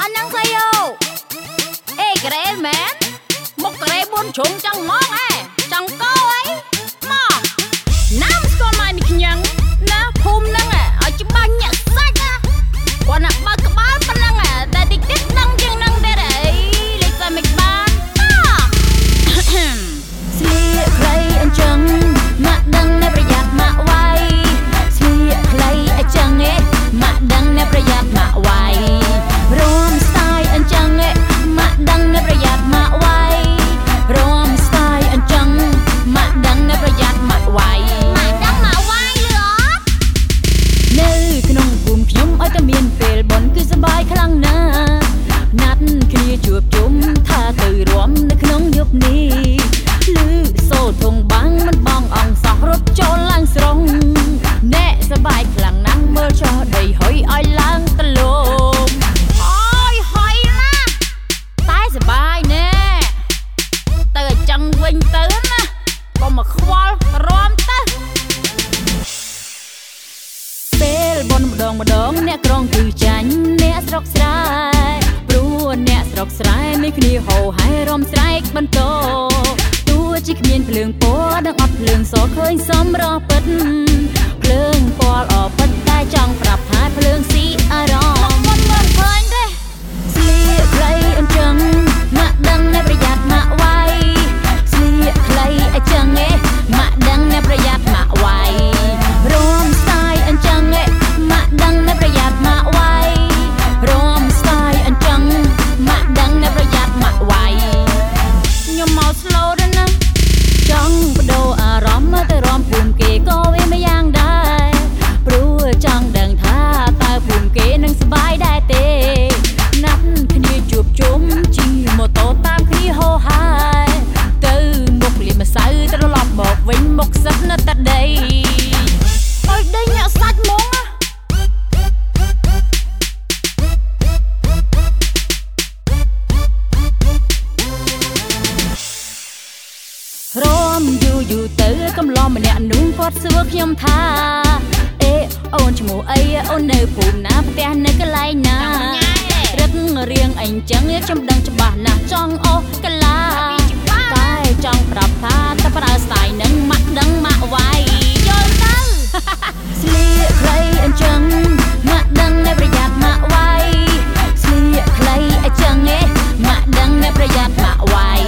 អានងសាយោអេក្រែមែនមកក្រែ4ជ្រុងចង់មកអេចង់កោអីមក កស្រុកស្រែព្រោះអ្នកស្រុកស្រែមានគ្នាហោហែរំស្រែកបន្តទោះជាគ្មានភ្លើងពណ៌ដឹងអត់ភ្លើងសឃើញសំរស់ពិតភ្លើងពណ៌អពិតតែចង់ប្រាប់ថាភ្លើងស៊ីអារម្មណ៍ គេនឹងសប្បាយដែរទេណាត់គ្នាជួបជុំជិះម៉ូតូតាមគ្នាហោហាយទៅមុខលៀមម្សៅត្រឡប់មកវិញមុខសិតនៅតែដីអើយដេញអ្នកសាច់ហ្មងណារមយូរយូរទៅកំឡំម្នាក់នោះគាត់សួរខ្ញុំថា អូនឈ្មោះអីអូននៅភូមិណាផ្ទះនៅកន្លែងណារឹករៀងអីចឹងខ្ញុំដឹងច្បាស់ណាស់ចង់អូកលាតែចង់ប្រាប់ថាតើប្រើស្ទាយនឹងម៉ាក់ដឹងម៉ាក់វាយយល់ទៅស្លៀកខ្លីអញ្ចឹងម៉ាក់ដឹងតែប្រយ័ត្នម៉ាក់វាយស្លៀកខ្លីអញ្ចឹងឯងម៉ាក់ដឹងតែប្រយ័ត្នម៉ាក់វាយ